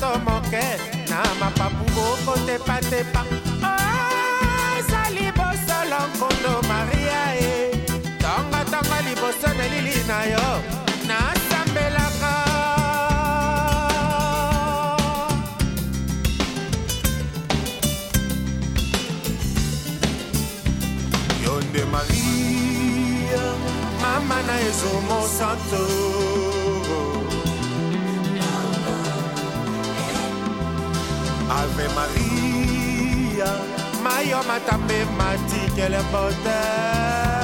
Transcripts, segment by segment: to moke na mapapu bokotepatepa ozali bosolo nkondo maria e tongatonga liboso na elili na yo nasambelaka yo nde maria mama na ezomo santo Ave Maria, Mayo Matame Matikele Botel.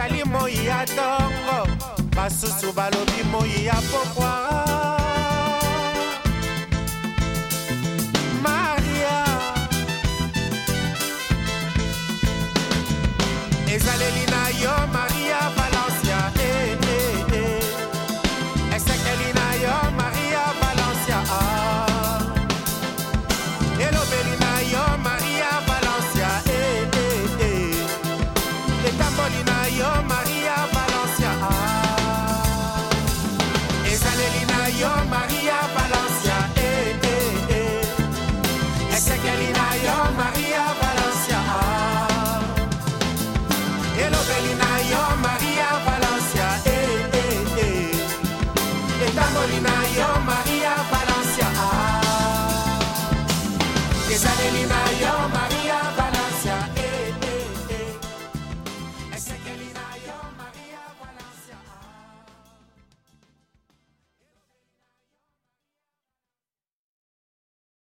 ezali moi ya ntongo basusu balobi moi ya pokwa maria ezaleli na yo maria